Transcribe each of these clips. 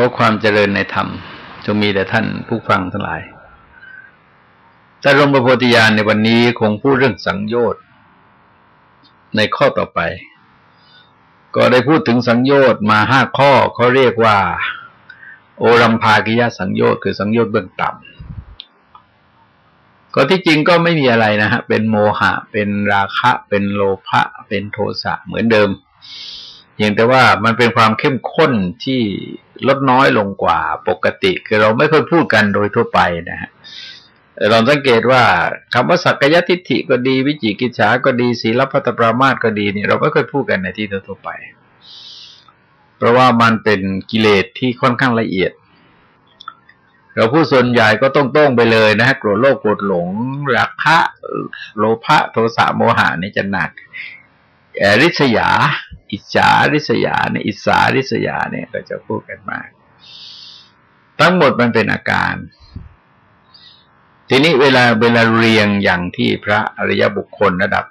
ขอความเจริญในธรรมจงมีแต่ท่านผู้ฟังทั้งหลาย แต่รมประโพธิญาณในวันนี้คงพูดเรื่องสังโยชน์ในข้อต่อไป ก็ได้พูดถึงสังโยชน์มาห้าข้อเขาเรียกว่า โอรัมภากิยาสังโยชน์คือสังโยชน์เบื้องต่ำก็ที่จริงก็ไม่มีอะไรนะฮะเป็นโมหะ เป็นราคะ เป็นโลภะเป็นโทสะเหมือนเดิม พียงแต่ว่ามันเป็นความเข้มข้นที่ลดน้อยลงกว่าปกติ คือเราไม่ค่อยพูดกันโดยทั่วไปนะฮะเราสังเกตว่าคำว่าสักยทิฏฐิก็ดี วิจิกิจฉาก็ดีศีลพัตปรามาสก็ดีเนี่ยเราไม่ค่อยพูดกันในที่ทั่วไป เพราะว่ามันเป็นกิเลสที่ค่อนข้างละเอียด เราพูดส่วนใหญ่ก็ต้องต้องไปเลยนะฮะโกรธโลภโกรธหลง ราคะ โลภะโทสะโมหะนี่จะหนัก ริษยา อิจฉาริษยาเนี่ยอิสาริษยาเนี่ยเราจะพูดกันมาก ทั้งหมดมันเป็นอาการ ทีนี้เวลาเวลาเรียงอย่างที่พระอริยบุคคลระดับ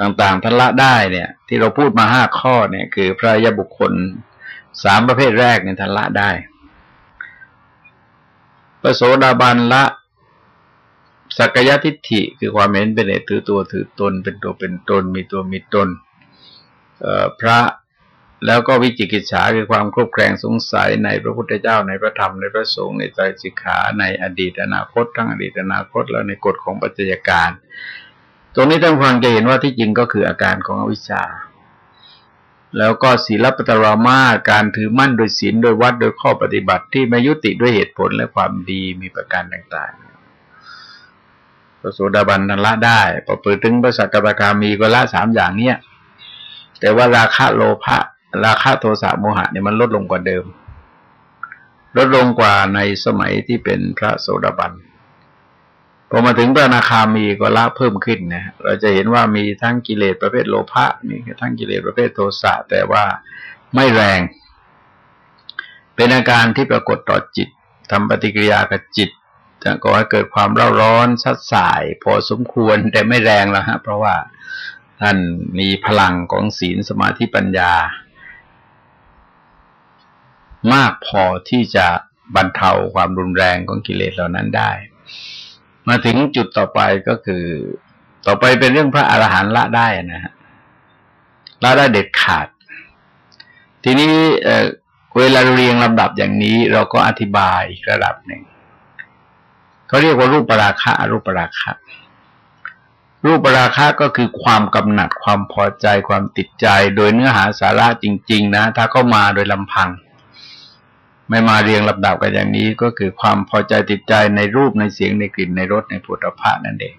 ต่างๆทันละได้เนี่ย ที่เราพูดมาห้าข้อเนี่ย คือพระอริยบุคคลสามประเภทแรกเนี่ยทันละได้พระโสดาบันละ สักยะทิฏฐิคือความเห็นเป็นเอกถือตัวถือตน เป็นตัวเป็นตน มีตัวมีตนพระแล้วก็วิจิกิจฉาคือความครบแคลงสงสัยในพระพุทธเจ้าในพระธรรมในพระสงฆ์ในใจสิกขาในอดีตอนาคตทั้งอดีตอนาคตแล้วในกฎของปัจจัยการ ตรงนี้ท่านฟังจะเห็นว่าที่จริงก็คืออาการของอวิชชา แล้วก็ศีลปตรามาการถือมั่นโดยศีลโดยวัดโดยข้อปฏิบัติที่ไม่ยุติด้วยเหตุผลและความดีมีประการต่างๆ พระโสดาบันนั้นละได้ พอเปิดถึงพระสักกะคามีก็ละสามอย่างเนี้ยแต่ว่าราคะโลภะราคะโทสะโมหะเนี่ยมันลดลงกว่าเดิม ลดลงกว่าในสมัยที่เป็นพระโสดาบันพอมาถึงพระนาคามีก็ละเพิ่มขึ้นนะเราจะเห็นว่ามีทั้งกิเลสประเภทโลภะมีทั้งกิเลสประเภทโทสะแต่ว่าไม่แรง เป็นอาการที่ปรากฏต่อจิตทำปฏิกิริยากับจิต จะก่อให้เกิดความเร่าร้อนชัดสาย พอสมควรแต่ไม่แรงแล้วฮะ เพราะว่าท่านมีพลังของศีลสมาธิปัญญา มากพอที่จะบรรเทาความรุนแรงของกิเลสเหล่านั้นได้ มาถึงจุดต่อไปก็คือ ต่อไปเป็นเรื่องพระอรหันต์ละได้นะฮะละได้เด็ดขาด ทีนี้เเวลาเรียงลำดับอย่างนี้เราก็อธิบายระดับหนึ่ง เขาเรียกว่ารูปปราคะอรูปปราคะ รูปปราคะก็คือความกำหนัดความพอใจความติดใจ โดยเนื้อหาสาระจริง ๆ นะ ถ้าเข้ามาโดยลำพัง ไม่มาเรียงลำดับกันอย่างนี้ก็คือความพอใจติดใจในรูปในเสียงในกลิ่นในรสในผลิตภัณฑ์นั่นเอง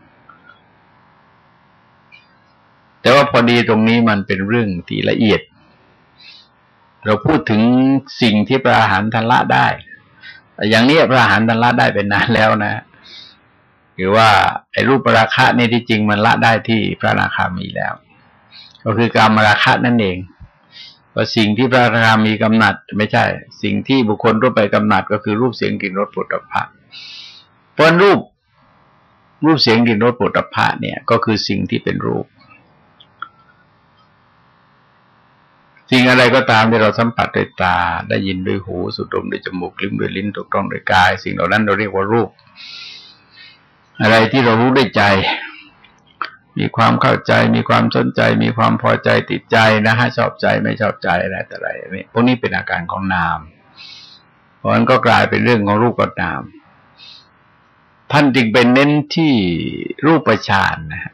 แต่ว่าพอดีตรงนี้มันเป็นเรื่องที่ละเอียด เราพูดถึงสิ่งที่ประหารทันละได้ อย่างนี้พระหารท่านละได้เป็นนานแล้วนะคือว่าไอ้รูปราคะนี่ที่จริงมันละได้ที่พระราคามีแล้ว ก็คือการมราคะนั่นเองว่าสิ่งที่พระราคามีกำหนัด ไม่ใช่ สิ่งที่บุคคลทั่วไปกำหนัด ก็คือรูปเสียงกลิ่นรสปุถะพะเพราะรูปรูปเสียงกลิ่นรสปุถะพะเนี่ย ก็คือสิ่งที่เป็นรูป สิ่งอะไรก็ตามที่เราสัมผัสด้วยตา ได้ยินด้วยหูสุดดมด้วยจมูกลิ้มด้วยลิ้นถูกต้องด้วยกาย สิ่งเหล่านั้นเราเรียกว่ารูป อะไรที่เรารู้ด้วยใจ มีความเข้าใจ มีความสนใจ มีความพอใจติดใจนะฮะชอบใจไม่ชอบใจอะไรแต่อะไรนี่พวกนี้เป็นอาการของนาม เพราะนั้นก็กลายเป็นเรื่องของรูปกับนาม ท่านจึงเป็นเน้นที่รูปฌานนะฮะ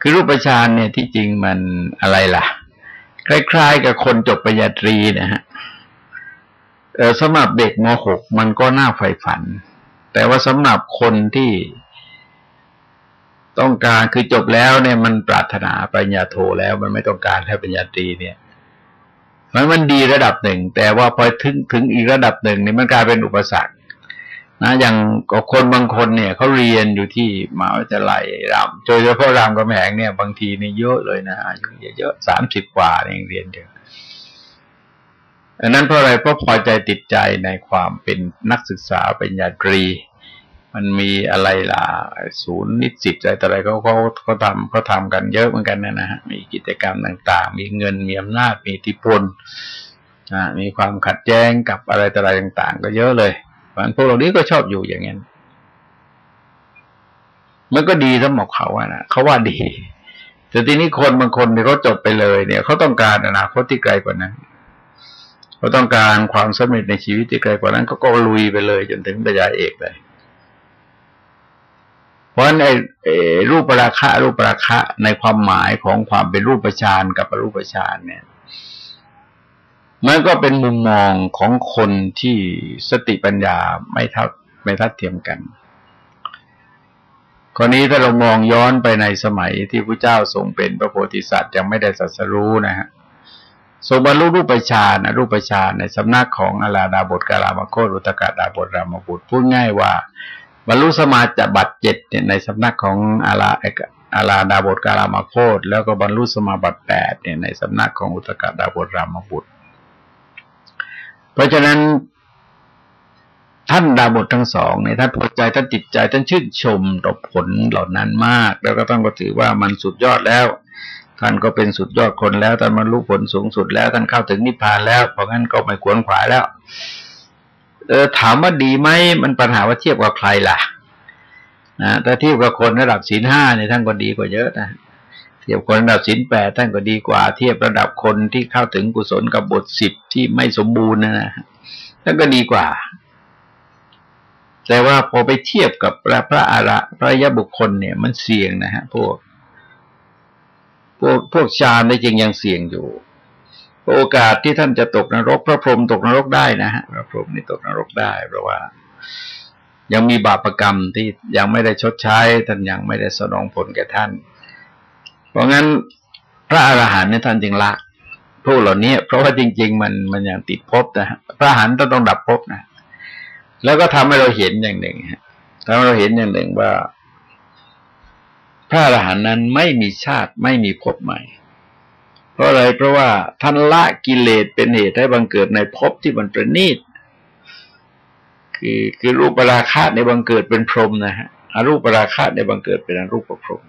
คือรูปฌานเนี่ยที่จริงมันอะไรล่ะ คล้ายๆ กับคนจบปริญญาตรีนะฮะสำหรับเด็กม .6 มันก็น่าใฝ่ฝัน แต่ว่าสำหรับคนที่ต้องการคือจบแล้วเนี่ยมันปรารถนาปริญญาโทแล้ว มันไม่ต้องการแค่ปริญญาตรีเนี่ยมันมันดีระดับหนึ่ง แต่ว่าพอถึงถึงอีกระดับหนึ่งนี่มันกลายเป็นอุปสรรค นะอย่างคนบางคนเนี่ยเขาเรียนอยู่ที่มหาวิทยาลัยรามโดยเฉพาะรามกำแหงเนี่ย บางทีนี่เยอะเลยนะอายุเยอะสามสิบกว่าเองเรียนเดียวอันนั้นเพราะอะไรเพราะพอใจติดใจในความเป็นนักศึกษาเป็นญาตรี มันมีอะไรล่ะศูนย์นิสิตอะไรต่ออะไรเขาเขาเขาทำเขาทำกันเยอะเหมือนกันนะฮะมีกิจกรรมต่าง ๆ มีเงินมีอำนาจมีอิทธิพลมีความขัดแย้งกับอะไรต่ออะไรต่าง ๆ ก็เยอะเลย มันพวกเหล่านี้ก็ชอบอยู่อย่างนั้นมันก็ดีสำหรับเขาอะนะเขาว่าดี แต่ทีนี้คนบางคนเนี่ยเขาจบไปเลย เนี่ยเขาต้องการอนาคตที่ไกลกว่านั้นเขาต้องการความสำเร็จในชีวิตที่ไกลกว่านั้น ก็ก็ลุยไปเลยจนถึงปริญญาเอกเลยเพราะฉะนั้นไอ้รูปราคะรูปราคะในความหมายของความเป็นรูปฌานกับอรูปฌานเนี่ย มันก็เป็นมุมมองของคนที่สติปัญญาไม่เท่าไม่ทัดเทียมกันคราวนี้ถ้าเรามองย้อนไปในสมัยที่พระเจ้าทรงเป็นพระโพธิสัตว์ยังไม่ได้สัสรู้นะฮะทรงบรรลุรูปฌานนะรูปฌานในสำนักของอลาดาบทกาลามโครุตกาดาบทรามบุตรพูดง่ายว่า บรรลุสมาจบัตเจ็ดเนี่ยในสำนักของอาลาอาลาดาบทกาลามโคตแล้วก็บรรลุสมาบัตแปดเนี่ยในสำนักของอุตกาดาบทรามบุตร เพราะฉะนั้นท่านดาบททั้งสองเนี่ยท่านพอใจท่านติดใจท่านชื่นชมต่อผลเหล่านั้นมาก แล้วก็ต้องก็ถือว่ามันสุดยอดแล้ว ท่านก็เป็นสุดยอดคนแล้วท่านบรรลุผลสูงสุดแล้ว ท่านเข้าถึงนิพพานแล้ว เพราะงั้นก็ไม่ควรขวาแล้ว เออถามว่าดีไหมมันปัญหาว่าเทียบกับใครล่ะนะถ้าเทียบกับคนระดับศีลห้าเนี่ยท่านก็ดีกว่าเยอะนะ ทียบคนระดับศีลแปดท่านก็ดีกว่า เทียบระดับคนที่เข้าถึงกุศลกับบทสิบที่ไม่สมบูรณ์นะนะท่านก็ดีกว่า แต่ว่าพอไปเทียบกับพระพระอาระพระยะบุคคลเนี่ย มันเสี่ยงนะฮะพวก พวกพวกฌานได้จริงยังเสี่ยงอยู่ โอกาสที่ท่านจะตกนรก พระพรหมตกนรกได้นะฮะพระพรหมนี่ตกนรกได้ เพราะว่า ยังมีบาปรกรรมที่ยังไม่ได้ชดใช้ ท่านยังไม่ได้สนองผลแก่ท่าน ราะงั้นพระอรหันต์เนี่ยท่านจึงละพวกเหล่านี้เพราะว่าจริง ๆ มันมันยังติดภพนะพระอรหันต์ต้องดับภพนะ แล้วก็ทำให้เราเห็นอย่างหนึ่งทำให้เราเห็นอย่างหนึ่งว่า พระอรหันต์นั้นไม่มีชาติไม่มีภพใหม่ เพราะอะไรเพราะว่าท่านละกิเลสเป็นเหตุให้บังเกิดในภพที่มันประณีตคือคือรูปราคาในบังเกิดเป็นพรหมนะฮะอรูปราคาในบังเกิดเป็นอรูปพรหม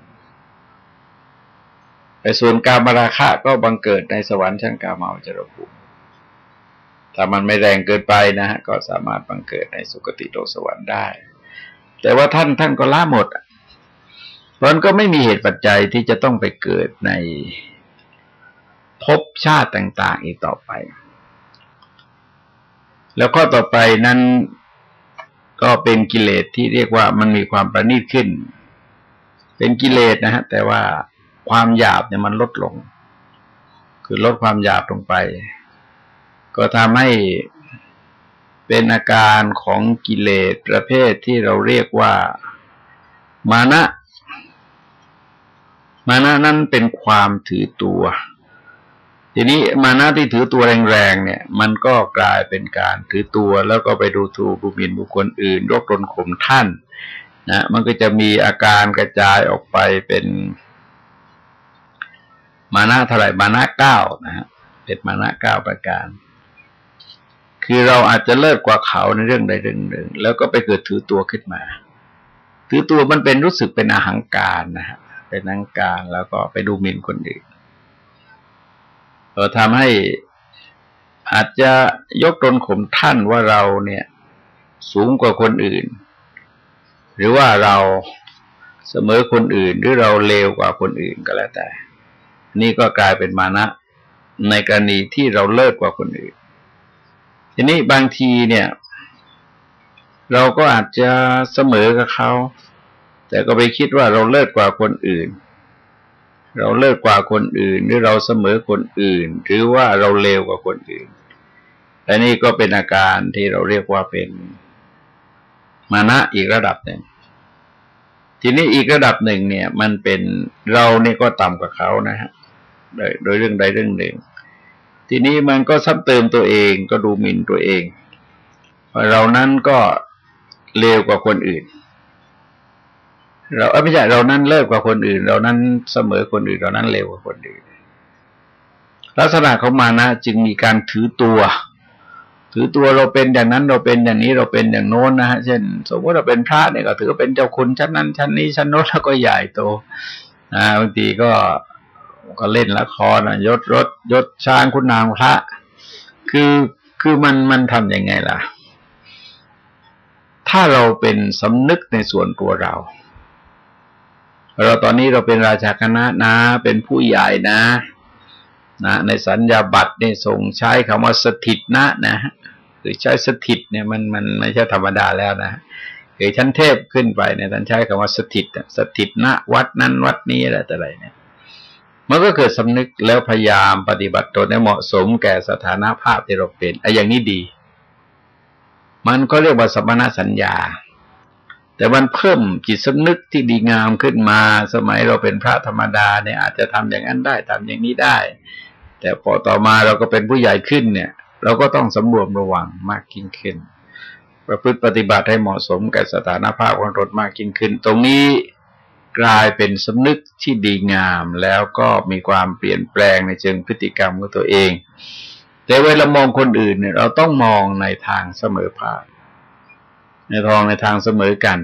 แต่ส่วนการมาราคะก็บังเกิดในสวรรค์ชั้นกามาจรภูมิถ้ามันไม่แรงเกินไปนะฮะก็สามารถบังเกิดในสุคติโลกสวรรค์ได้ แต่ว่าท่านท่านก็ละหมดเพราะนั้นก็ไม่มีเหตุปัจจัยที่จะต้องไปเกิดในภพชาติต่าง ๆ อีกต่อไป แล้วข้อต่อไปนั้นก็เป็นกิเลสที่เรียกว่ามันมีความประณีตขึ้น เป็นกิเลสนะฮะแต่ว่า ความหยาบเนี่ยมันลดลง คือลดความหยาบลงไป ก็ทำให้เป็นอาการของกิเลสประเภทที่เราเรียกว่ามานะ มานะนั้นเป็นความถือตัว ทีนี้มานะที่ถือตัวแรงๆเนี่ย มันก็กลายเป็นการถือตัว แล้วก็ไปดูถูกบุหมิ่นบุคคลอื่นยกตนข่มท่านนะมันก็จะมีอาการกระจายออกไปเป็น มานะเท่าไรมานะเก้านะฮะเป็นมานะเก้าประการ คือเราอาจจะเลิศกว่าเขาในเรื่องใดเรื่องหนึ่ง แล้วก็ไปเกิดถือตัวขึ้นมา ถือตัวมันเป็นรู้สึกเป็นอาหังการนะฮะเป็นอาหังการแล้วก็ไปดูหมิ่นคนอื่นเราทำให้อาจจะยกตนข่มท่านว่าเราเนี่ย สูงกว่าคนอื่น หรือว่าเราเสมอคนอื่นหรือเราเลวกว่าคนอื่นก็แล้วแต่ นี่ก็กลายเป็นมานะในกรณีที่เราเลิศกว่าคนอื่น ทีนี้บางทีเนี่ย เราก็อาจจะเสมอกับเขา แต่ก็ไปคิดว่าเราเลิศกว่าคนอื่น เราเลิศกว่าคนอื่น หรือเราเสมอคนอื่น หรือว่าเราเลวกว่าคนอื่นแต่นี่ก็เป็นอาการที่เราเรียกว่าเป็นมานะอีกระดับหนึ่งทีนี้อีกระดับหนึ่งเนี่ย มันเป็นเราเนี่ยก็ต่ำกว่าเขานะฮะ โดยเรื่องใดเรื่องหนึ่ง ทีนี้มันก็ซ้ำเติมตัวเองก็ดูหมิ่นตัวเองเรานั้นก็เลวกว่าคนอื่น เราไม่ใช่เรานั้นเลิกกว่าคนอื่น เรานั้นเสมอคนอื่น เรานั้นเลวกว่าคนอื่น ลักษณะของมานะจึงมีการถือตัว ถือตัวเราเป็นอย่างนั้นเราเป็นอย่างนี้เราเป็นอย่างโน้นนะฮะเช่น สมมติเราเป็นพระเนี่ยก็ถือว่าเป็นเจ้าคุณชั้นนั้นชั้นนี้ชั้นโน้นแล้วก็ใหญ่โตนะบางทีก็ ก็เล่นละครยศรถยศช้างคุณนางพระ คือคือมันมันทำยังไงล่ะ ถ้าเราเป็นสำนึกในส่วนตัวเรา เราตอนนี้เราเป็นราชาคณะนะ เป็นผู้ใหญ่นะนะในสัญญาบัตรเนี่ยส่งใช้คำว่าสถิตนะนะหรือใช้สถิตเนี่ยมันมันไม่ใช่ธรรมดาแล้วนะคือชั้นเทพขึ้นไปเนี่ยท่านใช้คำว่าสถิตสถิตณวัดนั้นวัดนี้อะไรต่ออะไรเนี่ย มันก็เกิดสำนึกแล้วพยายามปฏิบัติตนให้เหมาะสมแก่สถานภาพที่เราเป็นไอ้อย่างนี้ดี มันก็เรียกว่าสมณสัญญา แต่มันเพิ่มจิตสำนึกที่ดีงามขึ้นมา สมัยเราเป็นพระธรรมดาเนี่ยอาจจะทำอย่างนั้นได้ทำอย่างนี้ได้ แต่พอต่อมาเราก็เป็นผู้ใหญ่ขึ้นเนี่ย เราก็ต้องสำรวมระวังมากยิ่งขึ้นประพฤติปฏิบัติให้เหมาะสมกับสถานภาพของตนมากยิ่งขึ้น ตรงนี้ กลายเป็นสำนึกที่ดีงามแล้วก็มีความเปลี่ยนแปลงในเชิงพฤติกรรมของตัวเอง แต่เวลามองคนอื่นเนี่ย เราต้องมองในทางเสมอภาคในทองในทางเสมอกัน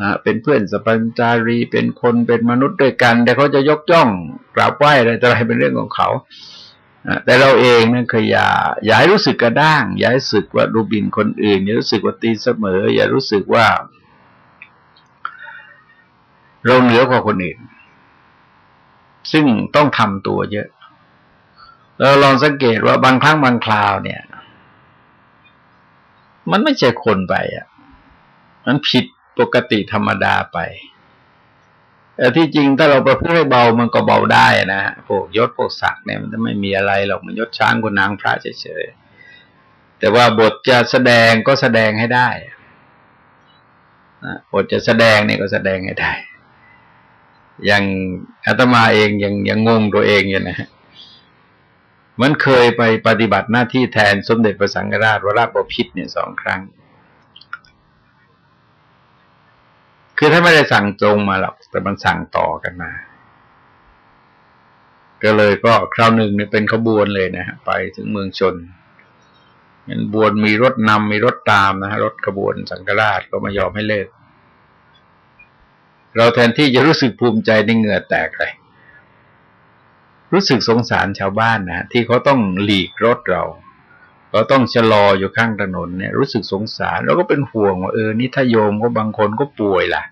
นะเป็นเพื่อนสปัญจารีเป็นคนเป็นมนุษย์ด้วยกัน แต่เขาจะยกย่องกราบไหว้อะไรอะไรเป็นเรื่องของเขาแต่เราเองนั่นคืออย่าอย่าให้รู้สึกกระด้าง อย่าให้รู้สึกว่ารูบินคนอื่น อย่ารู้สึกว่าตีเสมอ อย่ารู้สึกว่า เราเหนือกว่าคนอื่น ซึ่งต้องทำตัวเยอะ เราลองสังเกตว่าบางครั้งบางคราวเนี่ย มันไม่ใช่คนไปอะ มันผิดปกติธรรมดาไปแต่ที่จริงถ้าเราประพฤติให้เบามันก็เบาได้นะพวกยศพวกศักดิ์เนี่ยมันจะไม่มีอะไรหรอกมันยศช้างกุนางพระเฉยๆแต่ว่าบทจะแสดงก็แสดงให้ได้บทจะแสดงเนี่ยก็แสดงให้ได้ อยังอาตมาเองยังยังงงตัวเองอยู่นะฮะมันเคยไปปฏิบัติหน้าที่แทนสมเด็จพระสังฆราชวราบพิษเนี่ยสองครั้ง คือถ้าไม่ได้สั่งตรงมาหรอก แต่มันสั่งต่อกันมา ก็เลยก็คราวหนึ่งเนี่ยเป็นขบวนเลยนะฮะไปถึงเมืองชนมันบวนมีรถนำมีรถตามนะฮะรถขบวนสังฆราชก็ไม่ยอมให้เลิก เราแทนที่จะรู้สึกภูมิใจในเหงื่อแตกเลยรู้สึกสงสารชาวบ้านนะที่เขาต้องหลีกรถเราเราต้องชะลออยู่ข้างถนนเนี่ยรู้สึกสงสารแล้วก็เป็นห่วงว่าเออนี่ถ้าโยมก็บางคนก็ป่วยล่ะ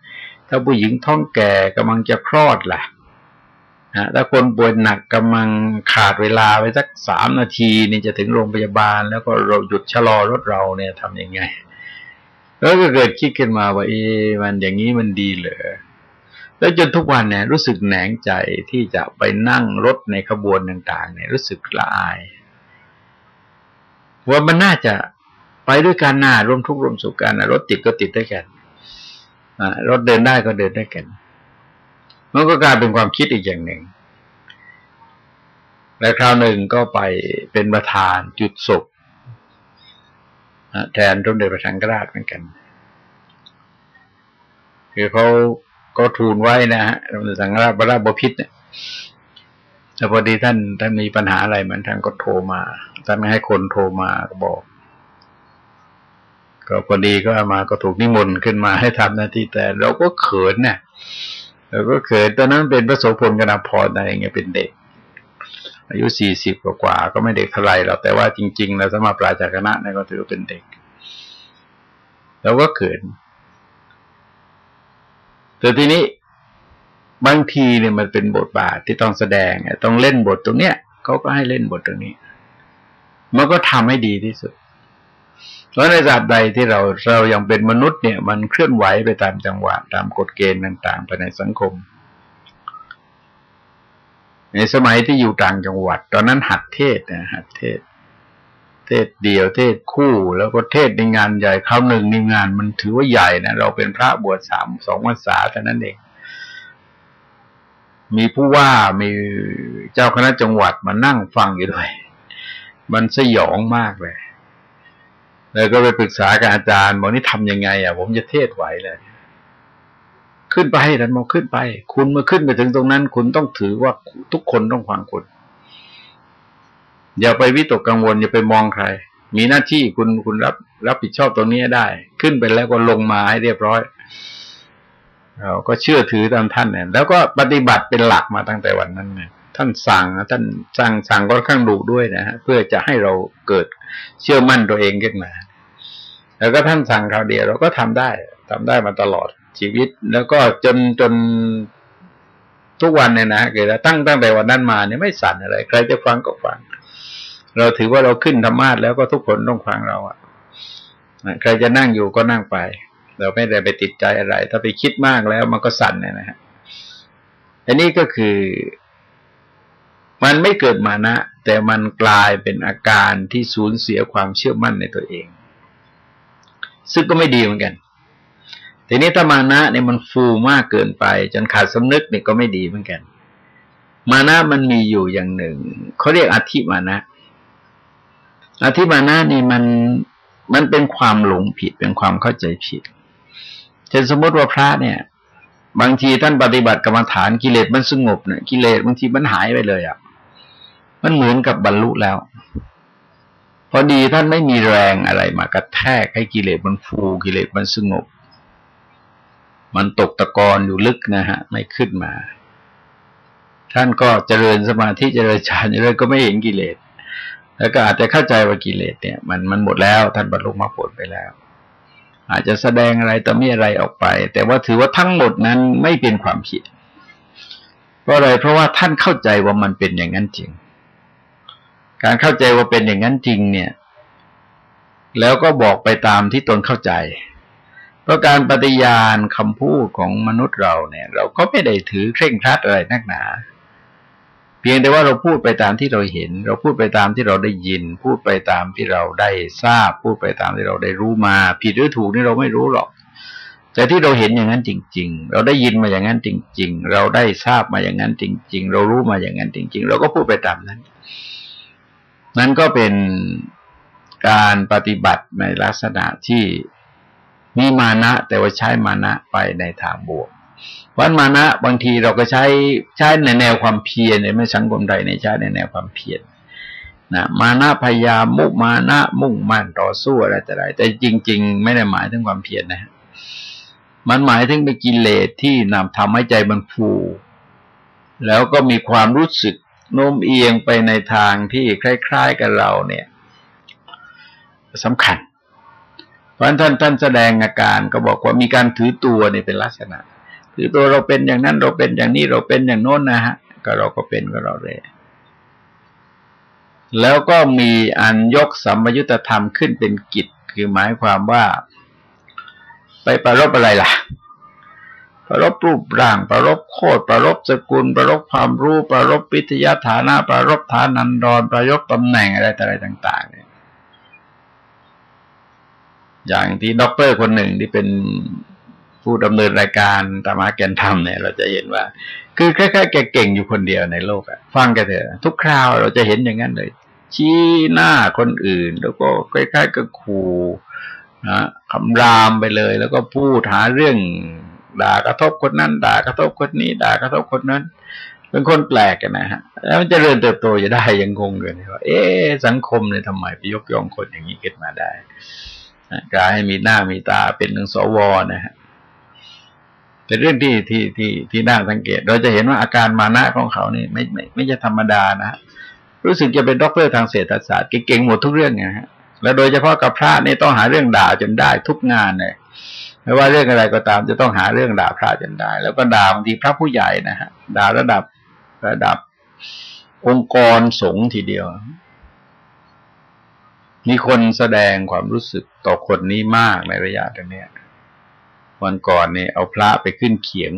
ถ้าผู้หญิงท้องแก่กำลังจะคลอดล่ะนะถ้าคนป่วยหนักกำลังขาดเวลาไปสักสามนาทีนี่จะถึงโรงพยาบาล แล้วก็เราหยุดชะลอรถเราเนี่ยทำยังไง แล้วก็เกิดคิดขึ้นมาว่าเอ๊มันอย่างนี้มันดีเหรอ แล้วจนทุกวันเนี่ยรู้สึกแหนงใจที่จะไปนั่งรถในขบวนต่างๆเนี่ยรู้สึกละอาย ว่ามันน่าจะไปด้วยกันหน้าร่วมทุกข์ร่วมสุขกันรถติดก็ติดได้กันรถเดินได้ก็เดินได้กัน มันก็กลายเป็นความคิดอีกอย่างหนึ่งและคราวหนึ่งก็ไปเป็นประธานจุดศพแทนรถเดินประชังกราชเหมือนกัน คือเขา ก็ทูลไว้นะฮะสังฆราชบราบพิษเนี่ยแต่พอดีท่านท่านมีปัญหาอะไรมันท่านก็โทรมาท่านไม่ให้คนโทรมาก็บอก ก็พอดีก็มาก็ถูกนิมนต์ขึ้นมาให้ทำหน้าที่แต่เราก็เขินเนี่ยเราก็เขินตอนนั้นเป็นพระโสพลกนาพรอะไรเงี้ยเป็นเด็ก อายุสี่สิบกว่าก็ไม่เด็กเท่าไรหรอกแต่ว่าจริง ๆ แล้วสมาปราจากคณะเนี่ยก็ถือว่าเป็นเด็กเราก็เขิน แต่ทีนี้บางทีเนี่ยมันเป็นบทบาทที่ต้องแสดงต้องเล่นบทตรงเนี้ยเขาก็ให้เล่นบทตรงนี้ มันก็ทำให้ดีที่สุด เพราะในศาสตร์ใดที่เราเรายังเป็นมนุษย์เนี่ย มันเคลื่อนไหวไปตามจังหวะตามกฎเกณฑ์ต่างๆไปในสังคม ในสมัยที่อยู่ต่างจังหวัด ตอนนั้นหัดเทศนะหัดเทศ เทศเดียวเทศคู่ แล้วก็เทศในงานใหญ่คราวหนึ่งในงานมันถือว่าใหญ่นะเราเป็นพระบวชสามสองพรรษาแต่นั้นเอง มีผู้ว่ามีเจ้าคณะจังหวัดมานั่งฟังอยู่ด้วย มันสยองมากเลย แล้วก็ไปปรึกษากับอาจารย์บอกนี่ทำยังไง อะ ผมจะเทศไหวเลยขึ้นไปท่านบอกขึ้นไป คุณมาขึ้นไปถึงตรงนั้น คุณต้องถือว่าทุกคนต้องฟังคุณ อย่าไปวิตกกังวล อย่าไปมองใคร มีหน้าที่คุณคุณรับ รับผิดชอบตรงนี้ได้ ขึ้นไปแล้วก็ลงมาให้เรียบร้อยเราก็เชื่อถือตามท่านเนี่ยแล้วก็ปฏิบัติเป็นหลักมาตั้งแต่วันนั้นเนี่ยท่านสั่งท่านสั่งสั่งก็ข้างดุด้วยนะฮะเพื่อจะให้เราเกิดเชื่อมั่นตัวเองขึ้นมา แล้วก็ท่านสั่งคราวเดียวเราก็ทำได้ทำได้มาตลอดชีวิต แล้วก็จนจนทุกวันเนี่ยนะเกิดตั้งตั้งแต่วันนั้นมาเนี่ยไม่สั่นอะไร ใครจะฟังก็ฟัง เราถือว่าเราขึ้นธรรมาสแล้วก็ทุกคนต้องฟังเราอะใครจะนั่งอยู่ก็นั่งไป เราไม่ได้ไปติดใจอะไร ถ้าไปคิดมากแล้วมันก็สั่นเนี่ยนะฮะอันนี้ก็คือ มันไม่เกิดมานะ แต่มันกลายเป็นอาการที่สูญเสียความเชื่อมั่นในตัวเอง ซึ่งก็ไม่ดีเหมือนกันทีนี้ถ้ามานะเนี่ยมันฟูมากเกินไป จนขาดสำนึกเนี่ยก็ไม่ดีเหมือนกัน มานะมันมีอยู่อย่างหนึ่งเขาเรียกอธิมานะ อธิมานะนี่มันมันเป็นความหลงผิดเป็นความเข้าใจผิดเช่นสมมติว่าพระเนี่ย บางทีท่านปฏิบัติกรรมฐานกิเลสมันสงบเนี่ยกิเลสบางทีมันหายไปเลยอะ่ะ มันเหมือนกับบรรลุแล้ว พอดีท่านไม่มีแรงอะไรมากระแทกให้กิเลสมันฟูกิเลสมันสงบ มันตกตะกอนอยู่ลึกนะฮะ ไม่ขึ้นมา ท่านก็เจริญสมาธิเจริญฌานเจริญก็ไม่เห็นกิเลส แล้วก็อาจจะเข้าใจว่ากิเลสเนี่ย มันมันหมดแล้ว ท่านบรรลุมรรคผลไปแล้ว อาจจะแสดงอะไรต่อมีอะไรออกไป แต่ว่าถือว่าทั้งหมดนั้นไม่เป็นความผิดเพราะอะไรเพราะว่าท่านเข้าใจว่ามันเป็นอย่างนั้นจริง การเข้าใจว่าเป็นอย่างนั้นจริง เนี่ย แล้วก็บอกไปตามที่ตนเข้าใจ เพราะการปฏิญาณคำพูดของมนุษย์เราเนี่ย เราก็ไม่ได้ถือเคร่งครัดอะไรนักหนา พียงแต่ว่าเราพูดไปตามที่เราเห็น เราพูดไปตามที่เราได้ยิน พูดไปตามที่เราได้ทราบ พูดไปตามที่เราได้รู้มา ผิดหรือถูกนี่เราไม่รู้หรอก แต่ที่เราเห็นอย่างนั้นจริง ๆ เราได้ยินมาอย่างนั้นจริง ๆ เราได้ทราบมาอย่างนั้นจริง ๆ เรารู้มาอย่างนั้นจริง ๆ เราก็พูดไปตามนั้น นั้นก็เป็นการปฏิบัติในลักษณะที่มีมานะ แต่ว่าใช้มานะไปในทางบวก วันมานะบางทีเราก็ใช้ใช้ในแนวความเพียรในไม่สังคมใดในใช้ในแนวความเพียรนะมานะพยายามมุมานะมุ่งมั่นต่อสู้อะไรแต่ไรแต่จริง ๆ ไม่ได้หมายถึงความเพียรนะมันหมายถึงไปกิเลสที่นำทำให้ใจมันฟูแล้วก็มีความรู้สึกโน้มเอียงไปในทางที่คล้าย ๆ กับเราเนี่ยสำคัญ เพราะท่านท่านแสดงอาการก็บอกว่ามีการถือตัวเนี่เป็นลักษณะ ถือตัวเราเป็นอย่างนั้นเราเป็นอย่างนี้เราเป็นอย่างโน้นนะฮะ ก็เราก็เป็นก็เราเลยแล้วก็มีอันยกสัมยุตธรรมขึ้นเป็นกิจ คือหมายความว่า ไปประรบอะไรล่ะ ประรบรูปร่าง ประรบโคตรประรบสกุล ประรบความรู้ ประรบวิทยาฐานะ ประรบฐานันดร ประรบตำแหน่งอะไรอะไรต่าง ๆ เนี่ย อย่างที่ด็อกเตอร์คนหนึ่งที่เป็น ผู้ดำเนินรายการธรรมะแกนธรรมเนี่ย เราจะเห็นว่า คือคล้ายๆแกเก่งอยู่คนเดียวในโลกอะฟังแกเถอะทุกคราวเราจะเห็นอย่างนั้นเลย ชี้หน้าคนอื่น แล้วก็คล้ายๆกับขู่นะคำรามไปเลย แล้วก็พูดหาเรื่องด่ากระทบคนนั้นด่ากระทบคนนี้ ด่ากระทบคนนั้น เป็นคนแปลกกันนะฮะ แล้วมันจะเริญเติบโตจะได้ยังคงเลยว่า เอ๊สังคมเนี่ยทำไมไปยกย่องคนอย่างนี้เกิดมาได้กลายให้มีหน้ามีตาเป็นหนึ่งสวนะฮะ เป็นเรื่องที่ที่ที่ที่น่าสังเกต เราจะเห็นว่าอาการมานะของเขานี่ไม่ไม่ไม่ใช่ธรรมดานะรู้สึกจะเป็นด็อกเตอร์ทางเศรษฐศาสตร์เก่งหมดทุกเรื่องไงฮะแล้วโดยเฉพาะกับพระนี่ต้องหาเรื่องด่าจนได้ทุกงานเลยไม่ว่าเรื่องอะไรก็ตามจะต้องหาเรื่องด่าพระจนได้ แล้วก็ด่าบางทีพระผู้ใหญ่นะฮะด่าระดับระดับองค์กรสงฆ์ทีเดียว มีคนแสดงความรู้สึกต่อคนนี้มากในระยะตรงนี้ วันก่อนเนี่ยเอาพระไปขึ้นเขียง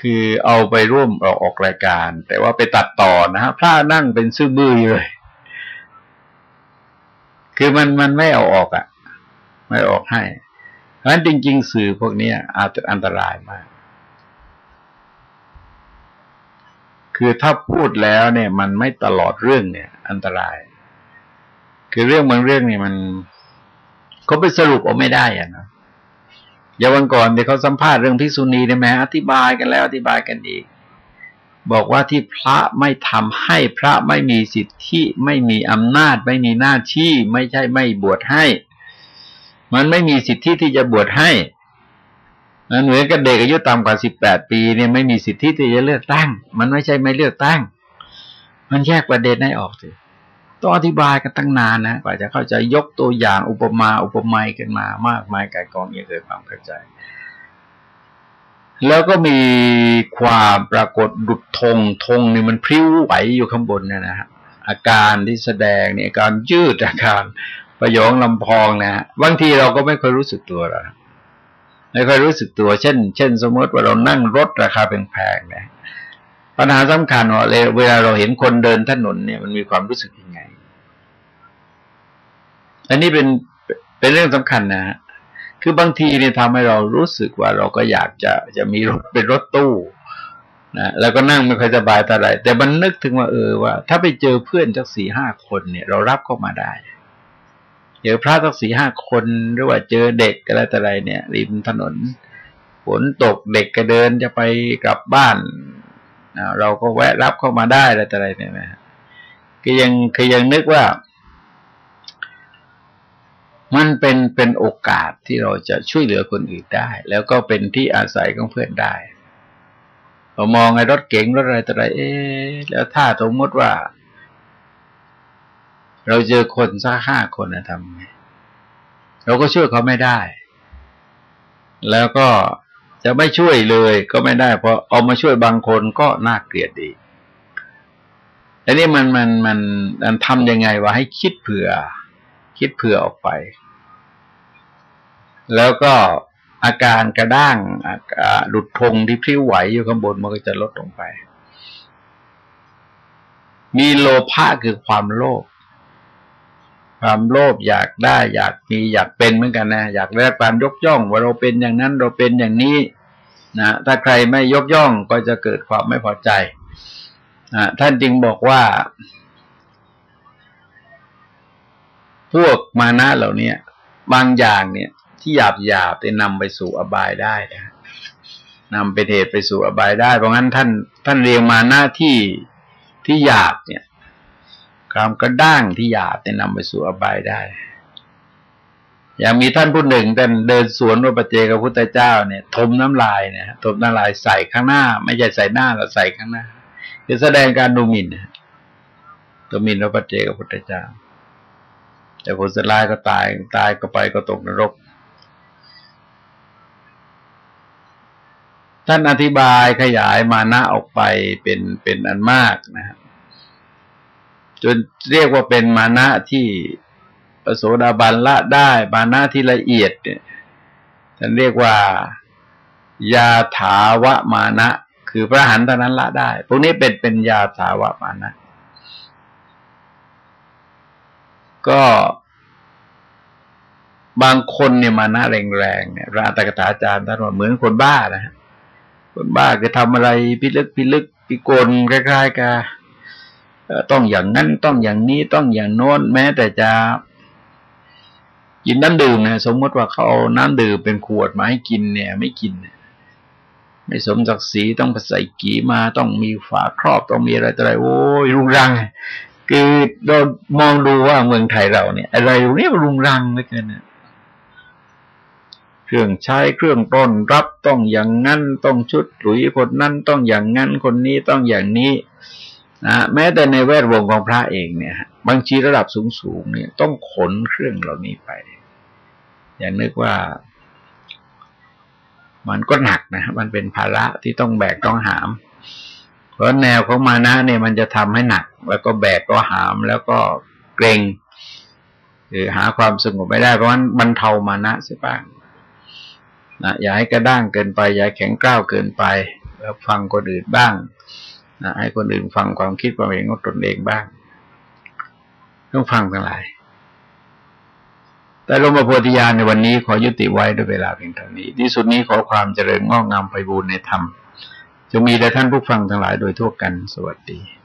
คือเอาไปร่วมเราออกรายการ แต่ว่าไปตัดต่อนะฮะพระนั่งเป็นซื่อบื้อเลย คือมันมันไม่เอาออกอะ่ะ ไม่ออกให้เพราะฉะนั้นจริง ๆ สื่อพวกนี้อาจจะอันตรายมาก คือถ้าพูดแล้วเนี่ย มันไม่ตลอดเรื่องเนี่ย อันตราย คือเรื่องบางเรื่องเนี่ยมัน เขาไปสรุปออกไม่ได้อะนะอย่าวันก่อนเดี๋ยวเขาสัมภาษณ์เรื่องพิษุณีเนี่ยแม้อธิบายกันแล้วอธิบายกันอีก บอกว่าที่พระไม่ทำให้พระไม่มีสิทธิไม่มีอำนาจ ไม่มีหน้าที่ไม่ใช่ไม่บวชให้ มันไม่มีสิทธิที่จะบวชให้มันเหมือนกับเด็กอายุต่ำกว่าสิบแปดปีเนี่ยไม่มีสิทธิที่จะเลือกตั้ง มันไม่ใช่ไม่เลือกตั้ง มันแยกประเด็นให้ออกสิ ต้องอธิบายกันตั้งนานนะกว่าจะเข้าใจยกตัวอย่างอุปมาอุปไมยกันมามากมายกายกองยังเกิดความเข้าใจ แล้วก็มีความปรากฏดุดธงธงนี่มันพริ้วไหวอยู่ข้างบนเนี่ยนะฮะอาการที่แสดงเนี่ยการยืดอาการประโยงลำพองนะฮะบางทีเราก็ไม่เคยรู้สึกตัวหรอกไม่ค่อยรู้สึกตัว เช่น เช่น สมมติว่าเรานั่งรถราคาแพงๆเนี่ยปัญหาสำคัญว่าเวลาเราเห็นคนเดินถนนเนี่ยมันมีความรู้สึก อันนี้เป็นเป็นเรื่องสำคัญนะฮะคือบางทีเนี่ยทำให้เรารู้สึกว่าเราก็อยากจะจะมีรถเป็นรถตู้นะแล้วก็นั่งไม่ค่อยสบายแต่ไรแต่มันนึกถึงว่าเออว่า ถ้าไปเจอเพื่อนสักสี่ห้าคนเนี่ย เรารับเข้ามาได้เจอพระสักสี่ห้าคนหรือว่าเจอเด็กอะไรแต่ไรเนี่ย ริมถนนฝนตกเด็กก็เดินจะไปกลับบ้านเราก็แวะรับเข้ามาได้อะไรแต่ไรเนี่ยนะก็ยังคือยังนึกว่า มันเป็นเป็นโอกาสที่เราจะช่วยเหลือคนอื่นได้ แล้วก็เป็นที่อาศัยของเพื่อนได้เรามองไอ้รถเก๋งรถอะไรต่ไรเอ๊แล้วถ้าสมมติว่า เราเจอคนสักห้าคนนะทำไงเราก็ช่วยเขาไม่ได้ แล้วก็จะไม่ช่วยเลยก็ไม่ได้ เพราะเอามาช่วยบางคนก็น่าเกลียดดีอันนี้มันมันมันมันทำยังไงว่าให้คิดเผื่อ คิดเผื่อออกไป แล้วก็อาการกระด้างหลุดพงที่พลิ้วไหวอยู่ข้างบนมันก็จะลดลงไป มีโลภะคือความโลภความโลภอยากได้ อยากมีอยากเป็นเหมือนกันนะอยากได้การยกย่อง ว่าเราเป็นอย่างนั้นเราเป็นอย่างนี้นะถ้าใครไม่ยกย่องก็จะเกิดความไม่พอใจนะท่านจึงบอกว่า พวกมานะเหล่านี้บางอย่างเนี่ย ที่หยาบหยาบจะนำไปสู่อบายได้นะนำเป็นเหตุไปสู่อบายได้ เพราะงั้นท่านท่านเรียงมาหน้าที่ที่หยาบเนี่ยความกระด้างที่หยาบจะนำไปสู่อบายได้ อย่างมีท่านผู้หนึ่งท่านเดินสวนพระเจกับพุทธเจ้าเนี่ย ทมน้ำลายเนี่ยทมน้ำลายใส่ข้างหน้า ไม่ใช่ใส่หน้าเราใส่ข้างหน้าคือแสดงการดูหมิ่นดูหมิ่นพระเจกับพุทธเจ้าแต่ผลสุดท้ายก็ตายตายก็ไปก็ตกนรก ท่านอธิบายขยายมานะออกไปเป็นเป็นอันมากนะครับจนเรียกว่าเป็นมานะที่ปโสดาบันละได้ มานะที่ละเอียดเนี่ยท่านเรียกว่ายาถาวะมานะ คือพระหันตอนนั้นละได้ พวกนี้เป็นเป็นยาถาวะมานะ ก็บางคนเนี่ยมานะแรงๆเนี่ยราตกถาจารย์ท่านว่าเหมือนคนบ้านะฮะ คนบ้าก็ทำอะไรพิลึกพิลึกพิกลคล้ายๆกับต้องอย่างนั้นต้องอย่างนี้ต้องอย่างโน้น แม้แต่จะกินน้ำดื่มนะสมมติว่าเขาเอาน้ำดื่มเป็นขวดมาให้กินเนี่ย ไม่กิน ไม่สมศักดิ์ศรีต้องใส่กีมาต้องมีฝาครอบต้องมีอะไรอะไรโอ้ยรุงรัง คือเรามองดูว่าเมืองไทยเราเนี่ย อะไรเรียรุงรังเหลือเกินเนี่ย รื่องใช้เครื่องต้นรับต้องอย่างนั้นต้องชุดหลุยคนนั้นต้องอย่างนั้นคนนี้ต้องอย่างนี้นะแม้แต่ในแวดวงของพระเองเนี่ย บางทีระดับสูงๆเนี่ย ต้องขนเครื่องเหล่านี้ไป อย่างนึกว่ามันก็หนักนะมันเป็นภาระที่ต้องแบกต้องหาม เพราะแนวของมานะเนี่ยมันจะทำให้หนัก แล้วก็แบกก็หามแล้วก็เกรงคือหาความสงบไม่ได้เพราะฉะนั้นบรรเทามานะเสียบ้าง นะอย่าให้กระด้างเกินไป อย่าแข็งกร้าวเกินไปแล้วฟังคนอื่นบ้างนะให้คนอื่นฟังความคิดความเห็นของตนเองบ้าง ต้องฟังทั้งหลาย แต่ลงมาโพธิญาณในวันนี้ขอยุติไว้ด้วยเวลาเพียงเท่านี้ ที่สุดนี้ขอความเจริญงอกงามไปบูรณนธรรมจะมีแด่ท่านผู้ฟังทั้งหลายโดยทั่วกันสวัสดี